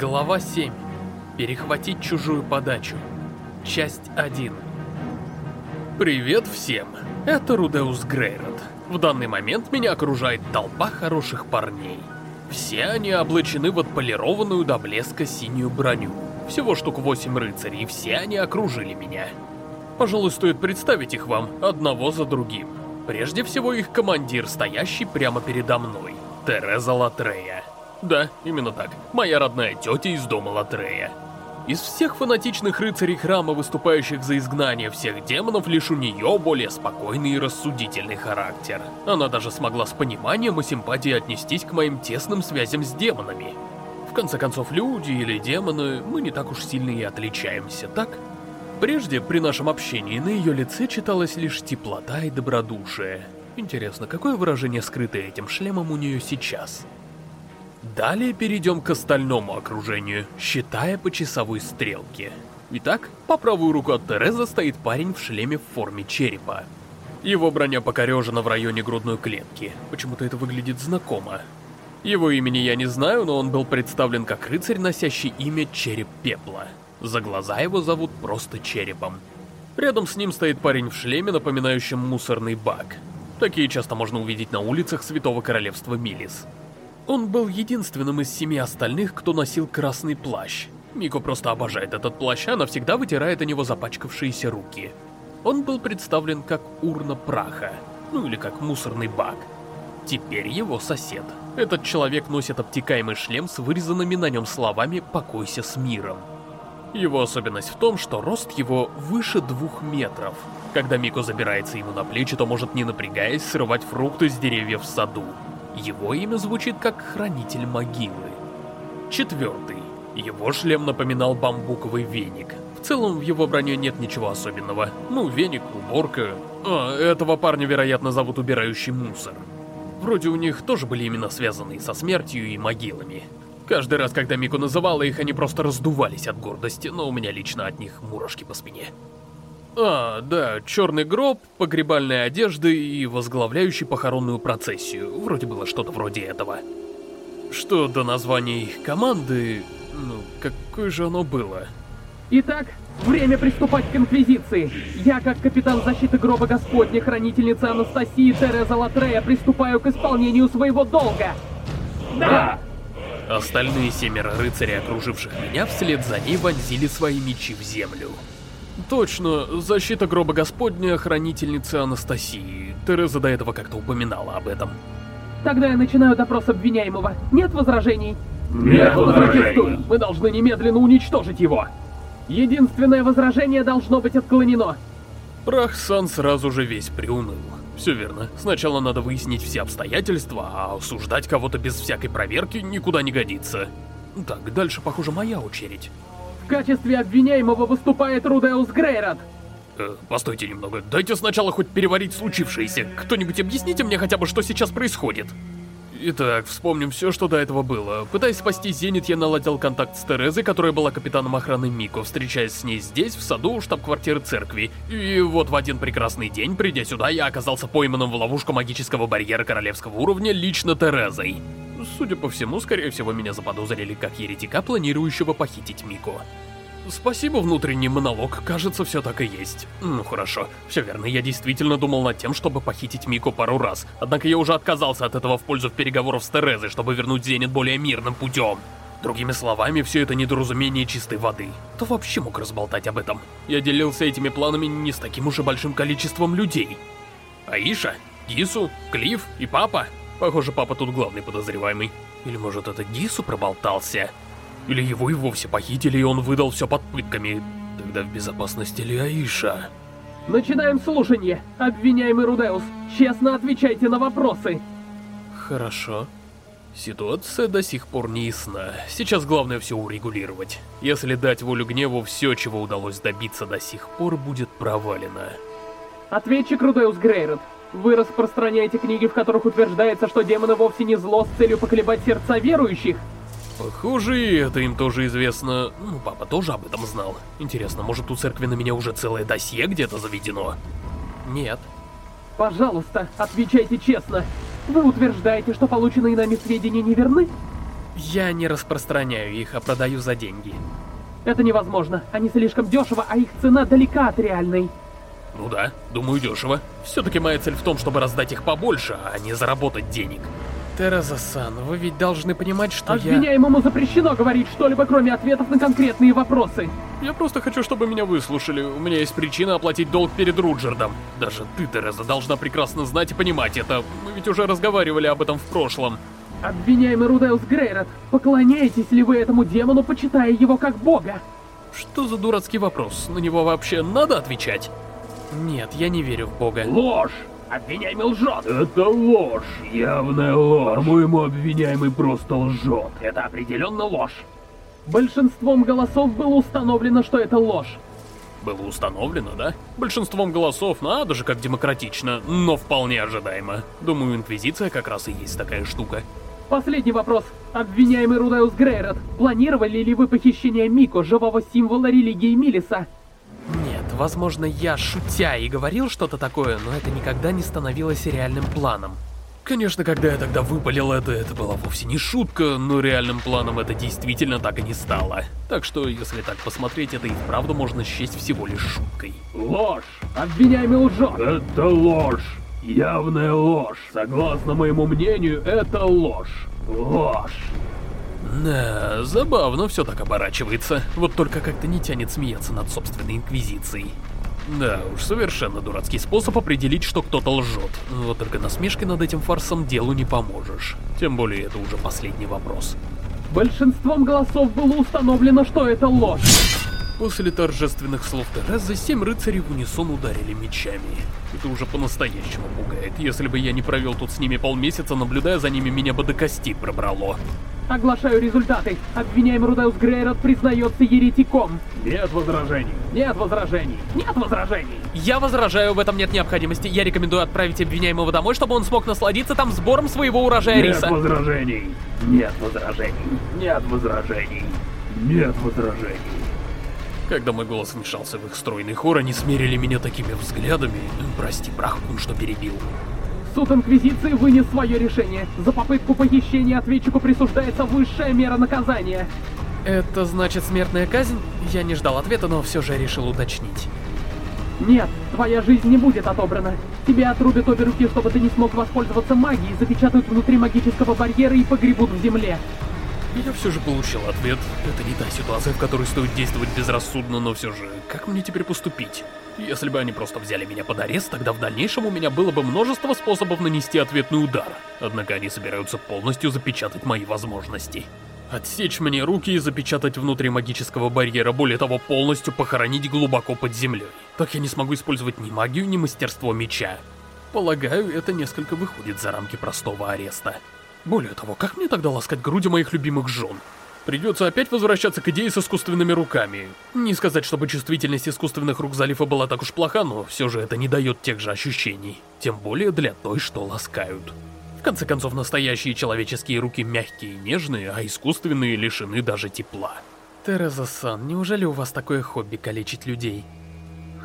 Глава 7. Перехватить чужую подачу. Часть 1. Привет всем. Это Рудеус Грейрот. В данный момент меня окружает толпа хороших парней. Все они облачены в отполированную до блеска синюю броню. Всего штук 8 рыцарей, все они окружили меня. Пожалуй, стоит представить их вам, одного за другим. Прежде всего их командир, стоящий прямо передо мной. Тереза Латрея. Да, именно так. Моя родная тетя из дома Латрея. Из всех фанатичных рыцарей храма, выступающих за изгнание всех демонов, лишь у нее более спокойный и рассудительный характер. Она даже смогла с пониманием и симпатией отнестись к моим тесным связям с демонами. В конце концов, люди или демоны, мы не так уж сильно и отличаемся, так? Прежде, при нашем общении, на ее лице читалась лишь теплота и добродушие. Интересно, какое выражение скрытое этим шлемом у нее сейчас? Далее перейдем к остальному окружению, считая по часовой стрелке. Итак, по правую руку от Тереза стоит парень в шлеме в форме черепа. Его броня покорежена в районе грудной клетки. Почему-то это выглядит знакомо. Его имени я не знаю, но он был представлен как рыцарь, носящий имя Череп Пепла. За глаза его зовут просто Черепом. Рядом с ним стоит парень в шлеме, напоминающем мусорный бак. Такие часто можно увидеть на улицах Святого Королевства Милис. Он был единственным из семи остальных, кто носил красный плащ. Мико просто обожает этот плащ, она всегда вытирает о него запачкавшиеся руки. Он был представлен как урна праха, ну или как мусорный бак. Теперь его сосед. Этот человек носит обтекаемый шлем с вырезанными на нем словами «покойся с миром». Его особенность в том, что рост его выше двух метров. Когда Мико забирается ему на плечи, то может не напрягаясь срывать фрукты с деревьев в саду. Его имя звучит как Хранитель Могилы. Четвертый. Его шлем напоминал бамбуковый веник. В целом в его броне нет ничего особенного. Ну, веник, уборка... А, этого парня, вероятно, зовут Убирающий Мусор. Вроде у них тоже были имена связанные со смертью и могилами. Каждый раз, когда Мику называла их, они просто раздувались от гордости, но у меня лично от них мурашки по спине. А, да, черный гроб, погребальная одежда и возглавляющий похоронную процессию. Вроде было что-то вроде этого. Что до названия их команды... Ну, какое же оно было? Итак, время приступать к Инквизиции. Я, как капитан защиты гроба Господня, хранительница Анастасии Тереза Латрея, приступаю к исполнению своего долга. Да! Остальные семеро рыцарей, окруживших меня, вслед за ней вонзили свои мечи в землю. Точно, защита гроба Господня, хранительницы Анастасии. Тереза до этого как-то упоминала об этом. Тогда я начинаю допрос обвиняемого. Нет возражений? Нет возражений. Мы должны немедленно уничтожить его. Единственное возражение должно быть отклонено. Прахсан сразу же весь приуныл. Все верно. Сначала надо выяснить все обстоятельства, а осуждать кого-то без всякой проверки никуда не годится. Так, дальше, похоже, моя очередь. В качестве обвиняемого выступает Рудеус Грейрот. Э, постойте немного, дайте сначала хоть переварить случившееся. Кто-нибудь объясните мне хотя бы, что сейчас происходит. Итак, вспомним все, что до этого было. Пытаясь спасти Зенит, я наладил контакт с Терезой, которая была капитаном охраны Мико, встречаясь с ней здесь, в саду у штаб-квартиры церкви. И вот в один прекрасный день, придя сюда, я оказался пойманным в ловушку магического барьера королевского уровня лично Терезой. Судя по всему, скорее всего, меня заподозрили как еретика, планирующего похитить Мико. Спасибо, внутренний монолог, кажется, все так и есть. Ну хорошо, все верно, я действительно думал над тем, чтобы похитить Мику пару раз. Однако я уже отказался от этого в пользу переговоров с Терезой, чтобы вернуть Зенит более мирным путем. Другими словами, все это недоразумение чистой воды. Кто вообще мог разболтать об этом? Я делился этими планами не с таким уж и большим количеством людей. Аиша, Гису, Клифф и папа? Похоже, папа тут главный подозреваемый. Или может это Гису проболтался? Или его и вовсе похитили, и он выдал все под пытками. Тогда в безопасности ли Аиша? Начинаем слушание. Обвиняемый Рудеус, честно отвечайте на вопросы. Хорошо. Ситуация до сих пор не ясна. Сейчас главное все урегулировать. Если дать волю гневу, все, чего удалось добиться до сих пор, будет провалено. Ответчик Рудеус Грейрот. Вы распространяете книги, в которых утверждается, что демоны вовсе не зло с целью поколебать сердца верующих? Похоже, и это им тоже известно. Ну, папа тоже об этом знал. Интересно, может у церкви на меня уже целое досье где-то заведено? Нет. Пожалуйста, отвечайте честно. Вы утверждаете, что полученные нами сведения неверны? Я не распространяю их, а продаю за деньги. Это невозможно. Они слишком дешево, а их цена далека от реальной. Ну да, думаю, дешево. Все-таки моя цель в том, чтобы раздать их побольше, а не заработать денег. Тереза-сан, вы ведь должны понимать, что я... Обвиняемому запрещено говорить что-либо, кроме ответов на конкретные вопросы. Я просто хочу, чтобы меня выслушали. У меня есть причина оплатить долг перед Руджердом. Даже ты, Тереза, должна прекрасно знать и понимать это. Мы ведь уже разговаривали об этом в прошлом. Обвиняемый Рудеус Грейрот, поклоняетесь ли вы этому демону, почитая его как бога? Что за дурацкий вопрос? На него вообще надо отвечать? Нет, я не верю в бога. Ложь! Обвиняемый лжет! Это ложь! Явная ложь! По-моему, обвиняемый просто лжет. Это определенно ложь. Большинством голосов было установлено, что это ложь. Было установлено, да? Большинством голосов, надо же как демократично, но вполне ожидаемо. Думаю, Инквизиция как раз и есть такая штука. Последний вопрос. Обвиняемый Рудеус Грейрот, планировали ли вы похищение Мико, живого символа религии Милиса? Возможно, я шутя и говорил что-то такое, но это никогда не становилось реальным планом. Конечно, когда я тогда выпалил это, это была вовсе не шутка, но реальным планом это действительно так и не стало. Так что, если так посмотреть, это и вправду можно счесть всего лишь шуткой. Ложь! Обвиняемый лжет! Это ложь! Явная ложь! Согласно моему мнению, это ложь! Ложь! Да, забавно все так оборачивается. Вот только как-то не тянет смеяться над собственной инквизицией. Да уж, совершенно дурацкий способ определить, что кто-то лжет. Вот только насмешкой над этим фарсом делу не поможешь. Тем более это уже последний вопрос. Большинством голосов было установлено, что это ложь. После торжественных слов Терезы, семь рыцарей в унисон ударили мечами. Это уже по-настоящему пугает. Если бы я не провел тут с ними полмесяца, наблюдая за ними, меня бы до кости пробрало. Оглашаю результаты. Обвиняемый Рудеус Грейрот признается еретиком. Нет возражений. Нет возражений. Нет возражений. Я возражаю, в этом нет необходимости. Я рекомендую отправить обвиняемого домой, чтобы он смог насладиться там сбором своего урожая Нет риса. возражений. Нет возражений. Нет возражений. Нет возражений. Когда мой голос вмешался в их стройный хор, они смерили меня такими взглядами. Прости, Брахкун, что перебил. Суд Инквизиции вынес свое решение. За попытку похищения ответчику присуждается высшая мера наказания. Это значит смертная казнь? Я не ждал ответа, но все же решил уточнить. Нет, твоя жизнь не будет отобрана. Тебе отрубят обе руки, чтобы ты не смог воспользоваться магией, запечатают внутри магического барьера и погребут в земле. Я все же получил ответ. Это не та ситуация, в которой стоит действовать безрассудно, но все же, как мне теперь поступить? Если бы они просто взяли меня под арест, тогда в дальнейшем у меня было бы множество способов нанести ответный удар. Однако они собираются полностью запечатать мои возможности. Отсечь мне руки и запечатать внутри магического барьера, более того, полностью похоронить глубоко под землей. Так я не смогу использовать ни магию, ни мастерство меча. Полагаю, это несколько выходит за рамки простого ареста. Более того, как мне тогда ласкать груди моих любимых жен? Придется опять возвращаться к идее с искусственными руками. Не сказать, чтобы чувствительность искусственных рук Залифа была так уж плоха, но все же это не дает тех же ощущений. Тем более для той, что ласкают. В конце концов, настоящие человеческие руки мягкие и нежные, а искусственные лишены даже тепла. Тереза-сан, неужели у вас такое хобби калечить людей?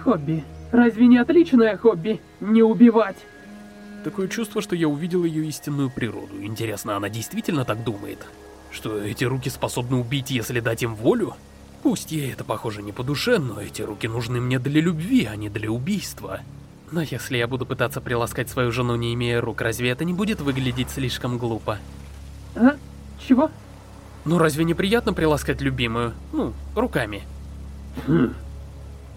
Хобби. Разве не отличное хобби? Не убивать. Такое чувство, что я увидел ее истинную природу. Интересно, она действительно так думает? Что эти руки способны убить, если дать им волю? Пусть ей это похоже не по душе, но эти руки нужны мне для любви, а не для убийства. Но если я буду пытаться приласкать свою жену, не имея рук, разве это не будет выглядеть слишком глупо? А? Чего? Ну разве не приятно приласкать любимую? Ну, руками. Хм.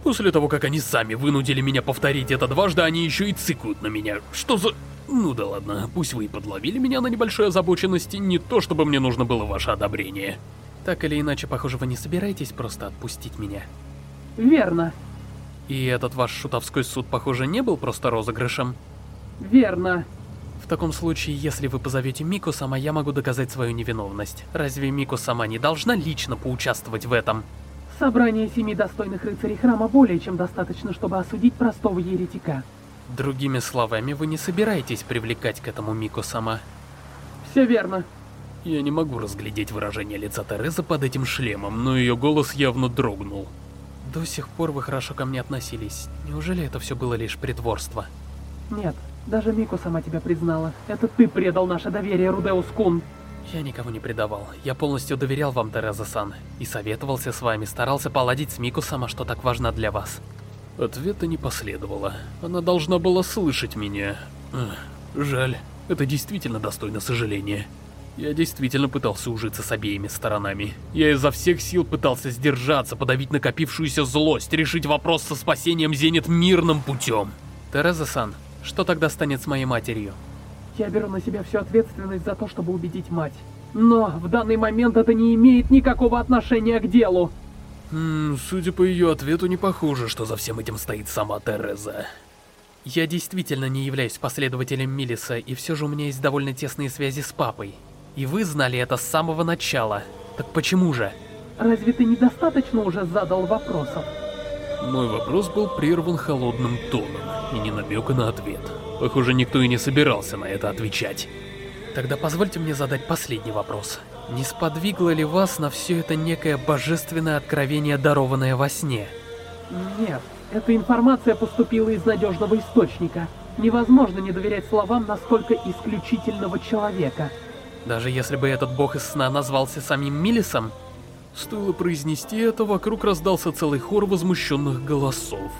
После того, как они сами вынудили меня повторить это дважды, они еще и цикают на меня. Что за... Ну да ладно, пусть вы и подловили меня на небольшой озабоченности, не то чтобы мне нужно было ваше одобрение. Так или иначе, похоже, вы не собираетесь просто отпустить меня. Верно. И этот ваш шутовской суд, похоже, не был просто розыгрышем. Верно. В таком случае, если вы позовете Мику сама, я могу доказать свою невиновность. Разве Мику сама не должна лично поучаствовать в этом? Собрание семи достойных рыцарей храма более чем достаточно, чтобы осудить простого еретика. Другими словами, вы не собираетесь привлекать к этому Мику сама. Все верно. Я не могу разглядеть выражение лица Терезы под этим шлемом, но ее голос явно дрогнул. До сих пор вы хорошо ко мне относились. Неужели это все было лишь притворство? Нет, даже Мику сама тебя признала. Это ты предал наше доверие, Рудеус Кун. Я никого не предавал. Я полностью доверял вам, Тереза-сан, и советовался с вами, старался поладить с Мику-сама, что так важно для вас. Ответа не последовало. Она должна была слышать меня. Эх, жаль. Это действительно достойно сожаления. Я действительно пытался ужиться с обеими сторонами. Я изо всех сил пытался сдержаться, подавить накопившуюся злость, решить вопрос со спасением Зенит мирным путем. Тереза-сан, что тогда станет с моей матерью? Я беру на себя всю ответственность за то, чтобы убедить мать. Но в данный момент это не имеет никакого отношения к делу. М судя по ее ответу, не похоже, что за всем этим стоит сама Тереза. Я действительно не являюсь последователем Милиса, и все же у меня есть довольно тесные связи с папой. И вы знали это с самого начала. Так почему же? Разве ты недостаточно уже задал вопросов? Мой вопрос был прерван холодным тоном, и не намека на ответ. Похоже, никто и не собирался на это отвечать. Тогда позвольте мне задать последний вопрос. Не сподвигло ли вас на все это некое божественное откровение, дарованное во сне? Нет, эта информация поступила из надежного источника. Невозможно не доверять словам насколько исключительного человека. Даже если бы этот бог из сна назвался самим Милисом? Стоило произнести это, вокруг раздался целый хор возмущенных голосов.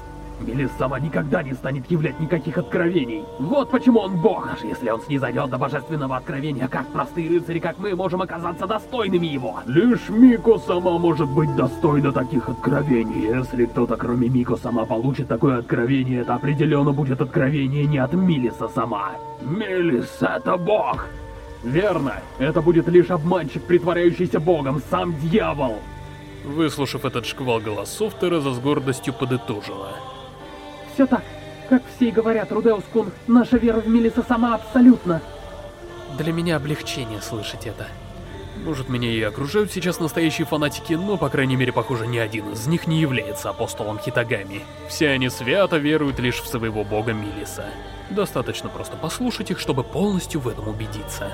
Мелис сама никогда не станет являть никаких откровений. Вот почему он бог. Аж если он снизойдет до божественного откровения, как простые рыцари, как мы, можем оказаться достойными его. Лишь Мико сама может быть достойна таких откровений. Если кто-то кроме Мико сама получит такое откровение, это определенно будет откровение не от Милиса сама. Милис — это бог. Верно. Это будет лишь обманщик, притворяющийся богом, сам дьявол. Выслушав этот шквал голосов, Тереза с гордостью подытожила. Все так. Как все и говорят, Рудеус-кун, наша вера в Милиса сама абсолютно. Для меня облегчение слышать это. Может, меня и окружают сейчас настоящие фанатики, но, по крайней мере, похоже, ни один из них не является апостолом Хитагами. Все они свято веруют лишь в своего бога Милиса. Достаточно просто послушать их, чтобы полностью в этом убедиться.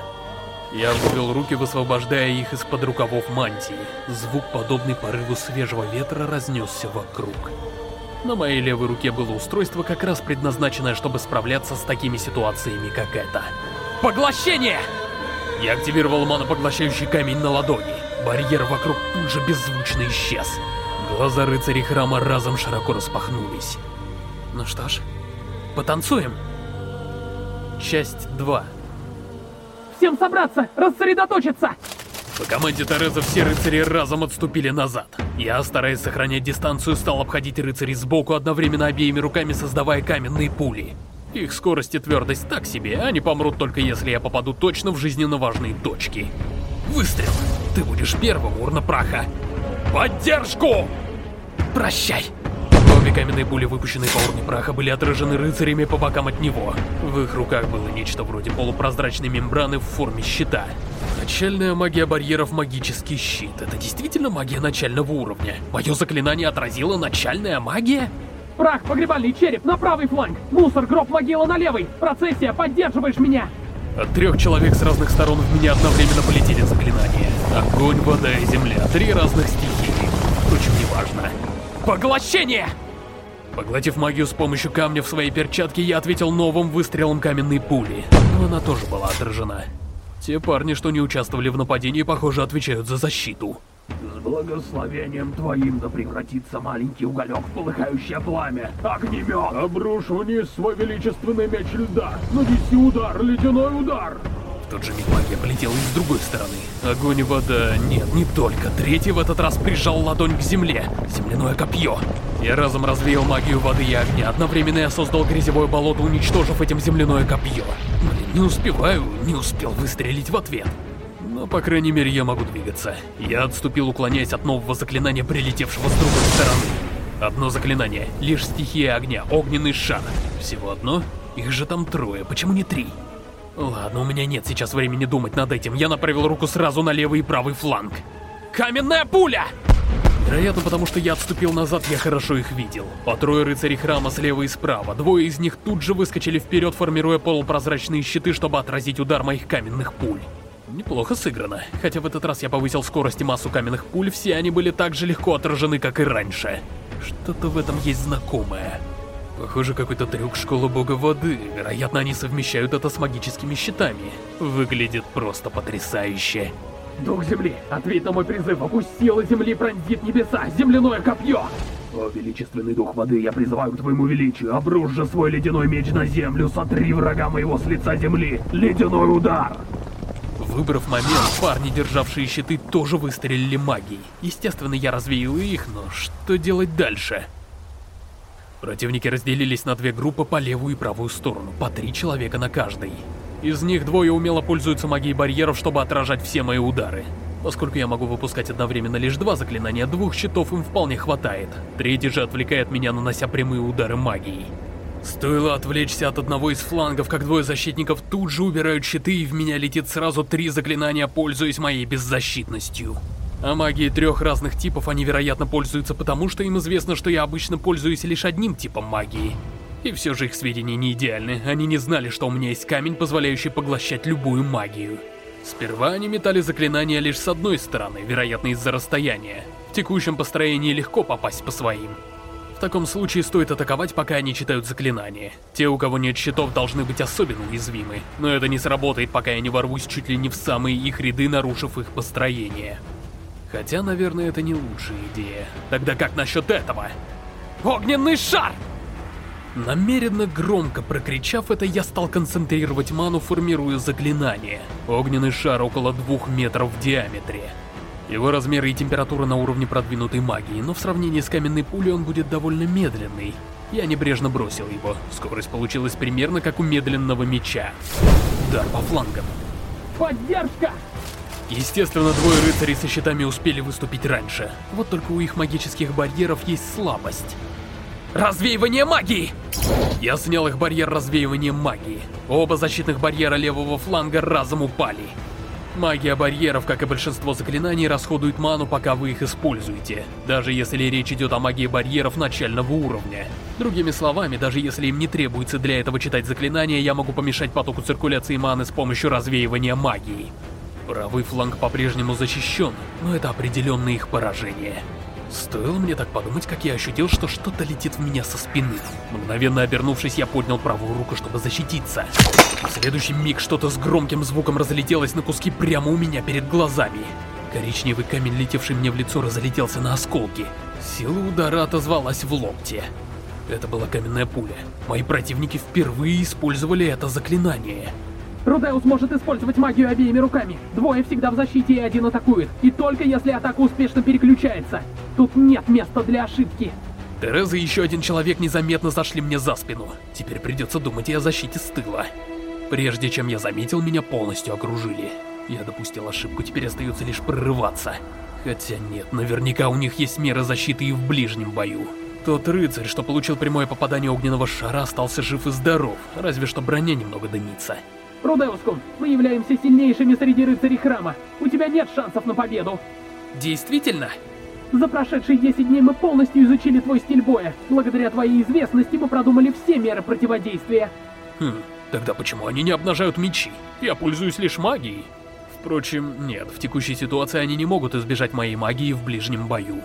Я вывел руки, высвобождая их из-под рукавов мантии. Звук, подобный порыву свежего ветра, разнесся вокруг. На моей левой руке было устройство, как раз предназначенное, чтобы справляться с такими ситуациями, как это. Поглощение! Я активировал манопоглощающий камень на ладони. Барьер вокруг тут же беззвучно исчез. Глаза рыцарей храма разом широко распахнулись. Ну что ж, потанцуем. Часть 2. Всем собраться! Рассредоточиться! По команде Тереза все рыцари разом отступили назад. Я, стараясь сохранять дистанцию, стал обходить рыцарей сбоку, одновременно обеими руками создавая каменные пули. Их скорость и твердость так себе, они помрут только если я попаду точно в жизненно важные точки. Выстрел! Ты будешь первым, урна праха! Поддержку! Прощай! Обе каменные пули, выпущенные по урне праха, были отражены рыцарями по бокам от него. В их руках было нечто вроде полупрозрачной мембраны в форме щита. Начальная магия барьеров магический щит. Это действительно магия начального уровня? Мое заклинание отразило начальная магия? Прах, погребальный череп на правый фланг! Мусор, гроб, могила на левый! Процессия, поддерживаешь меня! От трех человек с разных сторон в меня одновременно полетели заклинания. Огонь, вода и земля. Три разных стихии. Впрочем, неважно. Поглощение! Поглотив магию с помощью камня в своей перчатке, я ответил новым выстрелом каменной пули. Но она тоже была отражена. Те парни, что не участвовали в нападении, похоже, отвечают за защиту. С благословением твоим да превратится маленький уголек в полыхающее пламя. Огнемет! Обрушь вниз свой величественный меч льда. Нанеси удар, ледяной удар. В тот же миг магия полетела и с другой стороны. Огонь и вода... Нет, не только. Третий в этот раз прижал ладонь к земле. Земляное копье. Я разом развеял магию воды и огня. Одновременно я создал грязевое болото, уничтожив этим земляное копье. Блин, не успеваю, не успел выстрелить в ответ. Но, по крайней мере, я могу двигаться. Я отступил, уклоняясь от нового заклинания, прилетевшего с другой стороны. Одно заклинание. Лишь стихия огня. Огненный шар. Всего одно? Их же там трое. Почему не три? Ладно, у меня нет сейчас времени думать над этим. Я направил руку сразу на левый и правый фланг. Каменная пуля! Вероятно, потому что я отступил назад, я хорошо их видел. По трое рыцарей храма слева и справа. Двое из них тут же выскочили вперед, формируя полупрозрачные щиты, чтобы отразить удар моих каменных пуль. Неплохо сыграно. Хотя в этот раз я повысил скорость и массу каменных пуль, все они были так же легко отражены, как и раньше. Что-то в этом есть знакомое. Похоже, какой-то трюк школы бога воды. Вероятно, они совмещают это с магическими щитами. Выглядит просто потрясающе. Дух Земли, ответь на мой призыв, опусть силы Земли пронзит небеса, земляное копье! О, величественный дух воды, я призываю к твоему величию, обрушь же свой ледяной меч на землю, сотри врага моего с лица земли, ледяной удар! Выбрав момент, парни, державшие щиты, тоже выстрелили магией. Естественно, я развеял их, но что делать дальше? Противники разделились на две группы по левую и правую сторону, по три человека на каждой. Из них двое умело пользуются магией барьеров, чтобы отражать все мои удары. Поскольку я могу выпускать одновременно лишь два заклинания, двух щитов им вполне хватает. Третий же отвлекает меня, нанося прямые удары магией. Стоило отвлечься от одного из флангов, как двое защитников тут же убирают щиты, и в меня летит сразу три заклинания, пользуясь моей беззащитностью. А магии трех разных типов они, вероятно, пользуются потому, что им известно, что я обычно пользуюсь лишь одним типом магии. И все же их сведения не идеальны, они не знали, что у меня есть камень, позволяющий поглощать любую магию. Сперва они метали заклинания лишь с одной стороны, вероятно из-за расстояния. В текущем построении легко попасть по своим. В таком случае стоит атаковать, пока они читают заклинания. Те, у кого нет щитов, должны быть особенно уязвимы. Но это не сработает, пока я не ворвусь чуть ли не в самые их ряды, нарушив их построение. Хотя, наверное, это не лучшая идея. Тогда как насчет этого? Огненный шар! Намеренно громко прокричав это, я стал концентрировать ману, формируя заклинание. Огненный шар около двух метров в диаметре. Его размеры и температура на уровне продвинутой магии, но в сравнении с каменной пулей он будет довольно медленный. Я небрежно бросил его. Скорость получилась примерно как у медленного меча. Удар по флангам. Поддержка! Естественно, двое рыцарей со щитами успели выступить раньше. Вот только у их магических барьеров есть слабость. Развеивание магии! Я снял их барьер развеивания магии. Оба защитных барьера левого фланга разом упали. Магия барьеров, как и большинство заклинаний, расходует ману, пока вы их используете, даже если речь идет о магии барьеров начального уровня. Другими словами, даже если им не требуется для этого читать заклинания, я могу помешать потоку циркуляции маны с помощью развеивания магии. Правый фланг по-прежнему защищен, но это определенное их поражение. Стоило мне так подумать, как я ощутил, что что-то летит в меня со спины. Мгновенно обернувшись, я поднял правую руку, чтобы защититься. В следующий миг что-то с громким звуком разлетелось на куски прямо у меня перед глазами. Коричневый камень, летевший мне в лицо, разлетелся на осколки. Сила удара отозвалась в локте. Это была каменная пуля. Мои противники впервые использовали это заклинание. Рудеус может использовать магию обеими руками. Двое всегда в защите и один атакует. И только если атака успешно переключается. Тут нет места для ошибки. Тереза и еще один человек незаметно зашли мне за спину. Теперь придется думать и о защите с тыла. Прежде чем я заметил, меня полностью окружили. Я допустил ошибку, теперь остается лишь прорываться. Хотя нет, наверняка у них есть меры защиты и в ближнем бою. Тот рыцарь, что получил прямое попадание огненного шара, остался жив и здоров, разве что броня немного дымится. Рудеускун, мы являемся сильнейшими среди рыцарей храма. У тебя нет шансов на победу. Действительно? За прошедшие 10 дней мы полностью изучили твой стиль боя. Благодаря твоей известности мы продумали все меры противодействия. Хм, тогда почему они не обнажают мечи? Я пользуюсь лишь магией. Впрочем, нет, в текущей ситуации они не могут избежать моей магии в ближнем бою.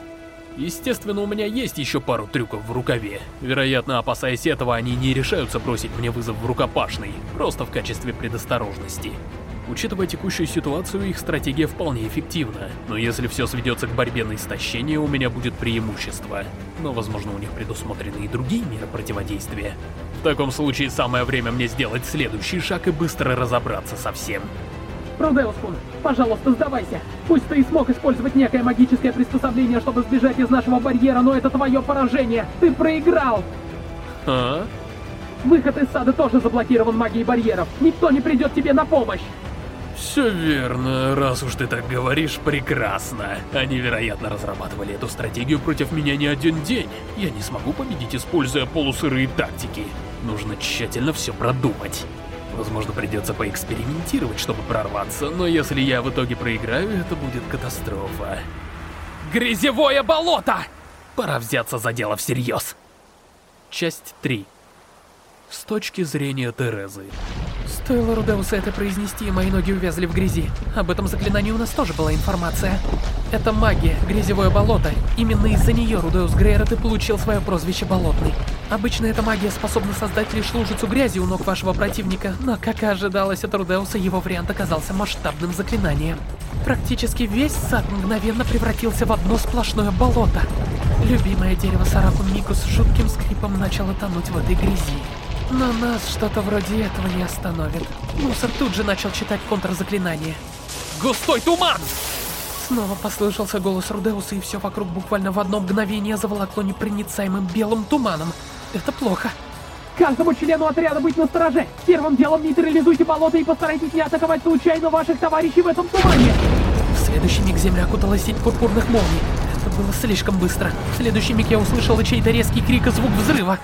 Естественно, у меня есть еще пару трюков в рукаве. Вероятно, опасаясь этого, они не решаются бросить мне вызов в рукопашный, просто в качестве предосторожности. Учитывая текущую ситуацию, их стратегия вполне эффективна, но если все сведется к борьбе на истощение, у меня будет преимущество. Но, возможно, у них предусмотрены и другие меры противодействия. В таком случае, самое время мне сделать следующий шаг и быстро разобраться со всем. Рудеускун, пожалуйста, сдавайся. Пусть ты и смог использовать некое магическое приспособление, чтобы сбежать из нашего барьера, но это твое поражение. Ты проиграл. А? Выход из сада тоже заблокирован магией барьеров. Никто не придет тебе на помощь. Все верно, раз уж ты так говоришь, прекрасно. Они, вероятно, разрабатывали эту стратегию против меня не один день. Я не смогу победить, используя полусырые тактики. Нужно тщательно все продумать. Возможно, придется поэкспериментировать, чтобы прорваться, но если я в итоге проиграю, это будет катастрофа. Грязевое болото! Пора взяться за дело всерьез. Часть 3. С точки зрения Терезы. Стоило Рудеуса это произнести, и мои ноги увязли в грязи. Об этом заклинании у нас тоже была информация. Это магия, грязевое болото. Именно из-за нее Рудеус Грейрот и получил свое прозвище Болотный. Обычно эта магия способна создать лишь лужицу грязи у ног вашего противника, но, как и ожидалось от Рудеуса, его вариант оказался масштабным заклинанием. Практически весь сад мгновенно превратился в одно сплошное болото. Любимое дерево Сараку Мику с жутким скрипом начало тонуть в этой грязи. Но нас что-то вроде этого не остановит. Мусор тут же начал читать контрзаклинание. Густой туман! Снова послышался голос Рудеуса, и все вокруг буквально в одно мгновение заволокло непроницаемым белым туманом. Это плохо. Каждому члену отряда быть настороже. Первым делом нейтрализуйте болото и постарайтесь не атаковать случайно ваших товарищей в этом тумане. В следующий миг земля окутала сеть пурпурных молний. Это было слишком быстро. В следующий миг я услышал чей-то резкий крик и звук взрыва.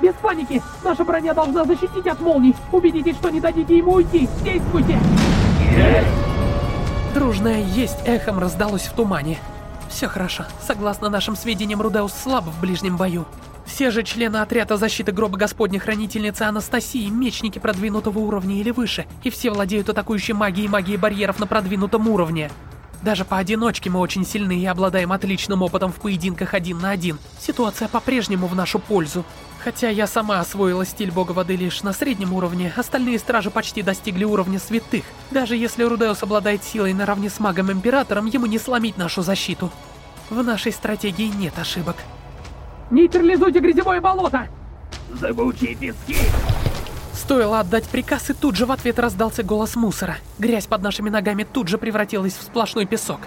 Без паники! Наша броня должна защитить от молний. Убедитесь, что не дадите ему уйти. Действуйте! Есть! Дружное «есть» эхом раздалось в тумане. Все хорошо. Согласно нашим сведениям, Рудеус слаб в ближнем бою. Все же члены отряда защиты гроба Господня Хранительницы Анастасии мечники продвинутого уровня или выше, и все владеют атакующей магией и магией барьеров на продвинутом уровне. Даже поодиночке мы очень сильны и обладаем отличным опытом в поединках один на один. Ситуация по-прежнему в нашу пользу. Хотя я сама освоила стиль бога воды лишь на среднем уровне, остальные стражи почти достигли уровня святых. Даже если Рудеус обладает силой наравне с магом-императором, ему не сломить нашу защиту. В нашей стратегии нет ошибок. Нейтрализуйте грязевое болото! Зыбучие пески! Стоило отдать приказ, и тут же в ответ раздался голос мусора. Грязь под нашими ногами тут же превратилась в сплошной песок.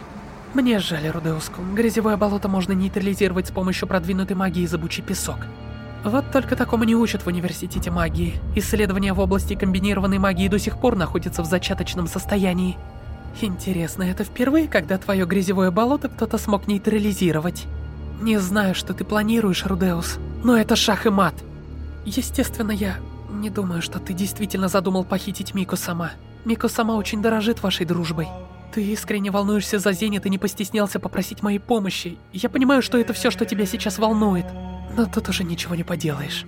Мне жаль, Рудеускум. Грязевое болото можно нейтрализировать с помощью продвинутой магии зыбучий песок. Вот только такому не учат в университете магии. Исследования в области комбинированной магии до сих пор находятся в зачаточном состоянии. Интересно, это впервые, когда твое грязевое болото кто-то смог нейтрализировать? Не знаю, что ты планируешь, Рудеус, но это шах и мат. Естественно, я не думаю, что ты действительно задумал похитить Мику сама. Мико сама очень дорожит вашей дружбой. Ты искренне волнуешься за Зенит и не постеснялся попросить моей помощи. Я понимаю, что это все, что тебя сейчас волнует. Но тут уже ничего не поделаешь.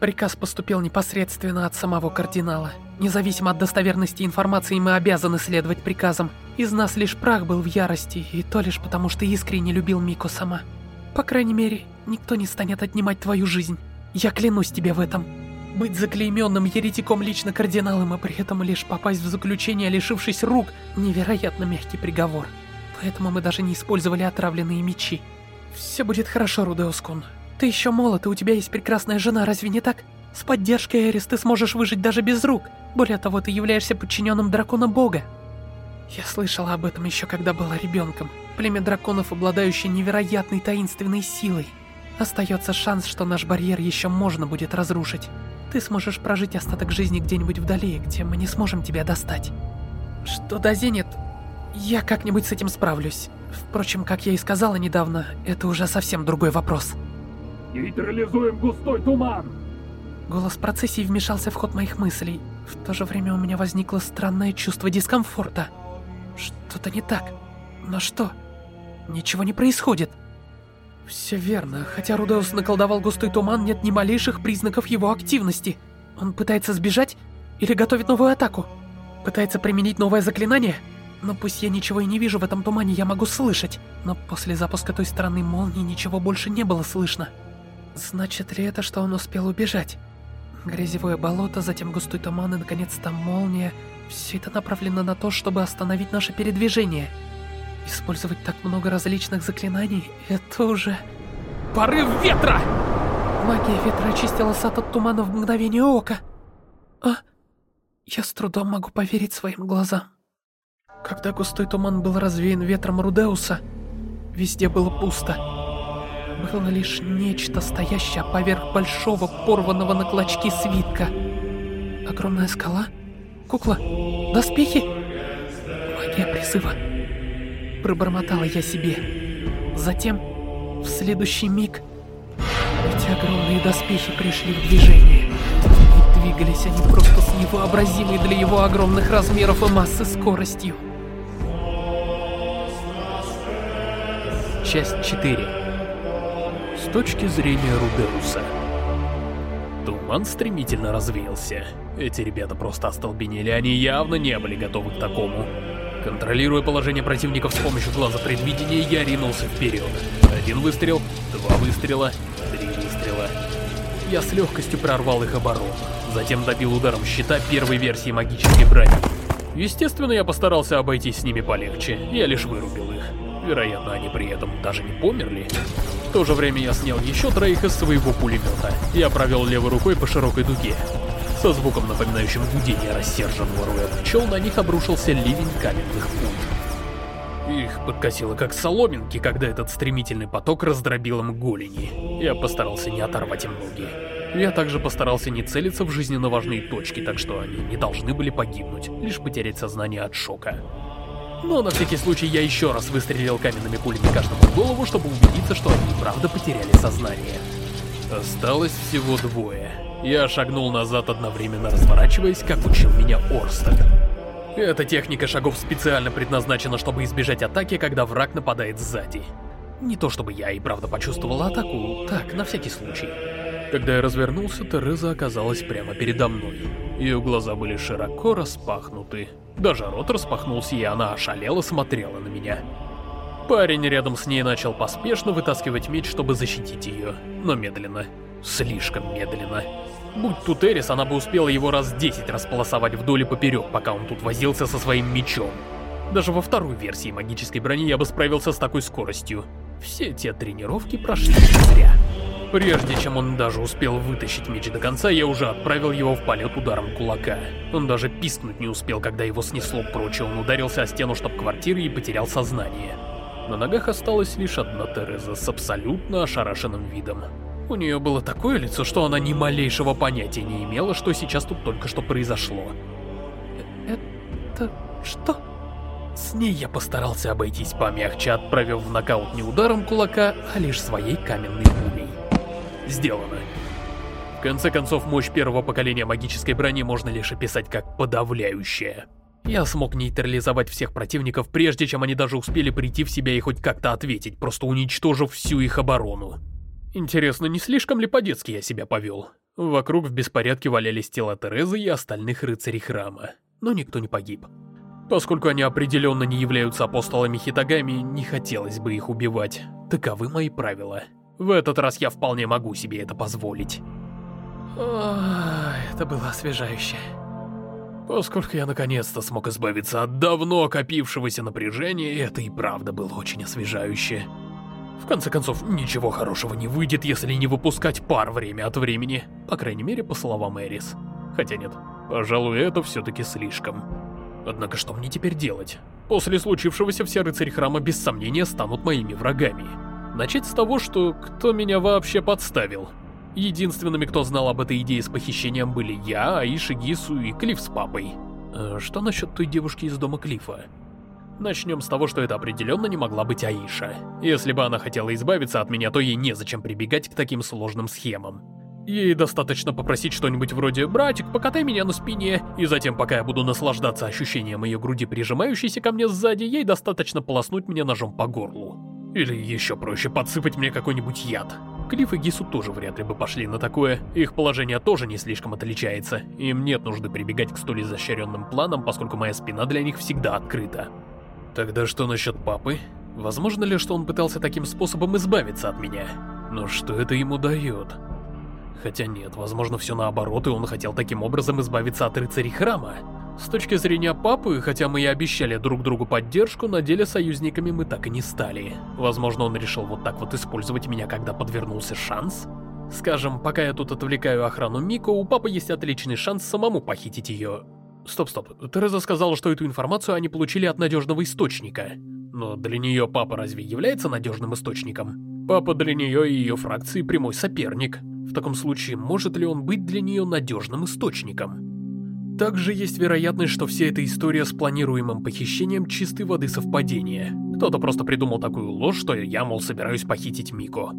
Приказ поступил непосредственно от самого кардинала. Независимо от достоверности информации, мы обязаны следовать приказам. Из нас лишь прах был в ярости, и то лишь потому, что искренне любил Мико сама. По крайней мере, никто не станет отнимать твою жизнь. Я клянусь тебе в этом. Быть заклейменным еретиком лично кардиналом, и при этом лишь попасть в заключение, лишившись рук, невероятно мягкий приговор. Поэтому мы даже не использовали отравленные мечи. Все будет хорошо, Рудеускун. Ты еще молод, и у тебя есть прекрасная жена, разве не так? С поддержкой Эрис ты сможешь выжить даже без рук. Более того, ты являешься подчиненным дракона бога. Я слышала об этом еще когда была ребенком. Племя драконов, обладающее невероятной таинственной силой. Остается шанс, что наш барьер еще можно будет разрушить. Ты сможешь прожить остаток жизни где-нибудь вдали, где мы не сможем тебя достать. Что до Зенит, я как-нибудь с этим справлюсь. Впрочем, как я и сказала недавно, это уже совсем другой вопрос. Нейтрализуем густой туман! Голос процессии вмешался в ход моих мыслей. В то же время у меня возникло странное чувство дискомфорта. Что-то не так. Но что? Ничего не происходит. Все верно. Хотя Рудеус наколдовал густой туман, нет ни малейших признаков его активности. Он пытается сбежать или готовит новую атаку? Пытается применить новое заклинание? Но пусть я ничего и не вижу в этом тумане, я могу слышать. Но после запуска той стороны молнии ничего больше не было слышно. Значит ли это, что он успел убежать? Грязевое болото, затем густой туман и, наконец-то, молния. Все это направлено на то, чтобы остановить наше передвижение. Использовать так много различных заклинаний — это уже... Порыв ветра! Магия ветра очистила сад от тумана в мгновение ока. А? Я с трудом могу поверить своим глазам. Когда густой туман был развеян ветром Рудеуса, везде было пусто было лишь нечто, стоящее поверх большого, порванного на клочки свитка. Огромная скала? Кукла? Доспехи? Магия призыва. Пробормотала я себе. Затем, в следующий миг, эти огромные доспехи пришли в движение. И двигались они просто с невообразимой для его огромных размеров и массы скоростью. Часть 4 с точки зрения Рудеуса. Туман стремительно развеялся. Эти ребята просто остолбенели, они явно не были готовы к такому. Контролируя положение противников с помощью глаза предвидения, я ринулся вперед. Один выстрел, два выстрела, три выстрела. я с легкостью прорвал их оборону. Затем добил ударом щита первой версии магической брони. Естественно, я постарался обойтись с ними полегче, я лишь вырубил их. Вероятно, они при этом даже не померли. В то же время я снял еще троих из своего пулемета. Я провел левой рукой по широкой дуге. Со звуком, напоминающим гудение рассерженного роя пчел, на них обрушился ливень каменных пуль. Их подкосило как соломинки, когда этот стремительный поток раздробил им голени. Я постарался не оторвать им ноги. Я также постарался не целиться в жизненно важные точки, так что они не должны были погибнуть, лишь потерять сознание от шока. Но на всякий случай я еще раз выстрелил каменными пулями каждому в голову, чтобы убедиться, что они правда потеряли сознание. Осталось всего двое. Я шагнул назад, одновременно разворачиваясь, как учил меня Орстед. Эта техника шагов специально предназначена, чтобы избежать атаки, когда враг нападает сзади. Не то чтобы я и правда почувствовал атаку, так, на всякий случай. Когда я развернулся, Тереза оказалась прямо передо мной. Ее глаза были широко распахнуты. Даже рот распахнулся, и она ошалела смотрела на меня. Парень рядом с ней начал поспешно вытаскивать меч, чтобы защитить ее, но медленно. Слишком медленно. Будь тут Эрис, она бы успела его раз десять располосовать вдоль и поперек, пока он тут возился со своим мечом. Даже во второй версии магической брони я бы справился с такой скоростью. Все те тренировки прошли зря. Прежде чем он даже успел вытащить меч до конца, я уже отправил его в полет ударом кулака. Он даже пискнуть не успел, когда его снесло прочь, он ударился о стену штаб-квартиры и потерял сознание. На ногах осталась лишь одна Тереза с абсолютно ошарашенным видом. У нее было такое лицо, что она ни малейшего понятия не имела, что сейчас тут только что произошло. Это... что? С ней я постарался обойтись помягче, отправив в нокаут не ударом кулака, а лишь своей каменной пулей. Сделано. В конце концов, мощь первого поколения магической брони можно лишь описать как подавляющая. Я смог нейтрализовать всех противников, прежде чем они даже успели прийти в себя и хоть как-то ответить, просто уничтожив всю их оборону. Интересно, не слишком ли по-детски я себя повел? Вокруг в беспорядке валялись тела Терезы и остальных рыцарей храма, но никто не погиб. Поскольку они определенно не являются апостолами Хитагами, не хотелось бы их убивать. Таковы мои правила. В этот раз я вполне могу себе это позволить. Ох, это было освежающе. Поскольку я наконец-то смог избавиться от давно копившегося напряжения, это и правда было очень освежающе. В конце концов, ничего хорошего не выйдет, если не выпускать пар время от времени. По крайней мере, по словам Эрис. Хотя нет, пожалуй, это все-таки слишком. Однако что мне теперь делать? После случившегося все рыцари храма без сомнения станут моими врагами. Начать с того, что кто меня вообще подставил. Единственными, кто знал об этой идее с похищением, были я, Аиша Гису и Клифф с папой. А что насчет той девушки из дома Клиффа? Начнем с того, что это определенно не могла быть Аиша. Если бы она хотела избавиться от меня, то ей незачем прибегать к таким сложным схемам. Ей достаточно попросить что-нибудь вроде «Братик, покатай меня на спине», и затем, пока я буду наслаждаться ощущением ее груди, прижимающейся ко мне сзади, ей достаточно полоснуть меня ножом по горлу. Или еще проще, подсыпать мне какой-нибудь яд. Клифф и Гису тоже вряд ли бы пошли на такое, их положение тоже не слишком отличается, им нет нужды прибегать к столь изощренным планам, поскольку моя спина для них всегда открыта. Тогда что насчет папы? Возможно ли, что он пытался таким способом избавиться от меня? Но что это ему дает? Хотя нет, возможно все наоборот, и он хотел таким образом избавиться от рыцарей храма. С точки зрения папы, хотя мы и обещали друг другу поддержку, на деле союзниками мы так и не стали. Возможно, он решил вот так вот использовать меня, когда подвернулся шанс? Скажем, пока я тут отвлекаю охрану Мико, у папы есть отличный шанс самому похитить ее. Стоп-стоп, Тереза сказала, что эту информацию они получили от надежного источника. Но для нее папа разве является надежным источником? Папа для нее и ее фракции прямой соперник. В таком случае, может ли он быть для нее надежным источником? Также есть вероятность, что вся эта история с планируемым похищением чистой воды совпадения. Кто-то просто придумал такую ложь, что я, мол, собираюсь похитить Мико.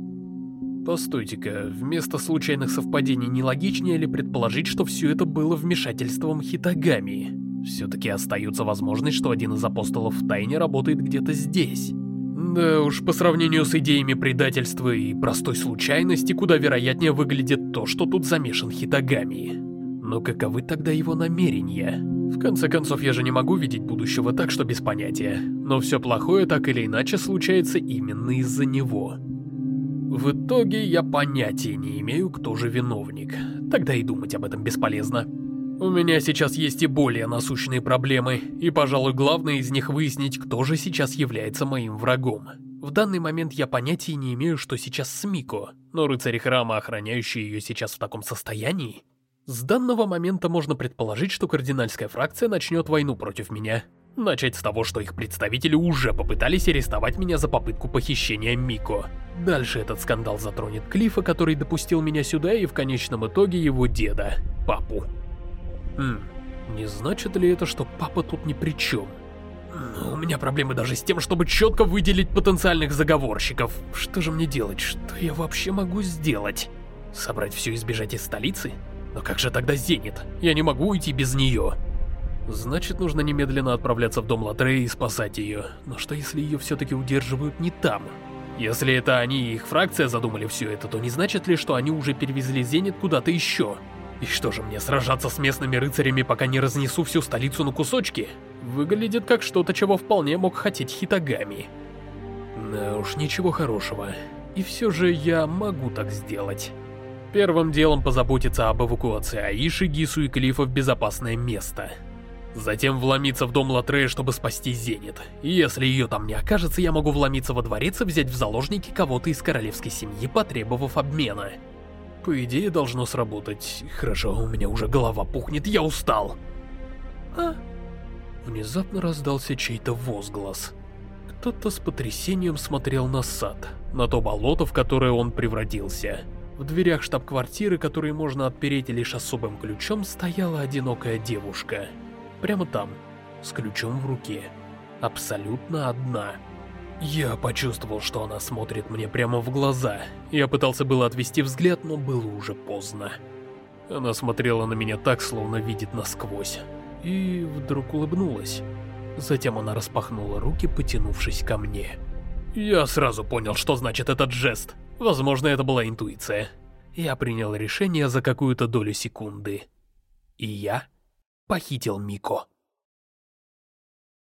Постойте-ка, вместо случайных совпадений нелогичнее ли предположить, что все это было вмешательством Хитагами? Все-таки остается возможность, что один из апостолов в тайне работает где-то здесь. Да уж, по сравнению с идеями предательства и простой случайности, куда вероятнее выглядит то, что тут замешан Хитагами. Но каковы тогда его намерения? В конце концов, я же не могу видеть будущего так, что без понятия. Но все плохое так или иначе случается именно из-за него. В итоге я понятия не имею, кто же виновник. Тогда и думать об этом бесполезно. У меня сейчас есть и более насущные проблемы, и, пожалуй, главное из них выяснить, кто же сейчас является моим врагом. В данный момент я понятия не имею, что сейчас с Мико, но рыцари храма, охраняющие ее сейчас в таком состоянии... С данного момента можно предположить, что кардинальская фракция начнет войну против меня. Начать с того, что их представители уже попытались арестовать меня за попытку похищения Мико. Дальше этот скандал затронет Клифа, который допустил меня сюда, и в конечном итоге его деда, папу. Хм, не значит ли это, что папа тут ни при чем? У меня проблемы даже с тем, чтобы четко выделить потенциальных заговорщиков. Что же мне делать? Что я вообще могу сделать? Собрать все и сбежать из столицы? Но как же тогда Зенит? Я не могу уйти без нее. Значит, нужно немедленно отправляться в дом Латрея и спасать ее. Но что если ее все-таки удерживают не там? Если это они и их фракция задумали все это, то не значит ли, что они уже перевезли Зенит куда-то еще? И что же мне, сражаться с местными рыцарями, пока не разнесу всю столицу на кусочки? Выглядит как что-то, чего вполне мог хотеть Хитагами. Да уж, ничего хорошего. И все же я могу так сделать. Первым делом позаботиться об эвакуации Аиши, Гису и Клифа в безопасное место. Затем вломиться в дом Латрея, чтобы спасти Зенит. И если ее там не окажется, я могу вломиться во дворец и взять в заложники кого-то из королевской семьи, потребовав обмена. По идее, должно сработать. Хорошо, у меня уже голова пухнет, я устал. А? Внезапно раздался чей-то возглас. Кто-то с потрясением смотрел на сад, на то болото, в которое он превратился. В дверях штаб-квартиры, которые можно отпереть лишь особым ключом, стояла одинокая девушка. Прямо там, с ключом в руке. Абсолютно одна. Я почувствовал, что она смотрит мне прямо в глаза. Я пытался было отвести взгляд, но было уже поздно. Она смотрела на меня так, словно видит насквозь. И вдруг улыбнулась. Затем она распахнула руки, потянувшись ко мне. Я сразу понял, что значит этот жест. Возможно, это была интуиция. Я принял решение за какую-то долю секунды. И я похитил Мико.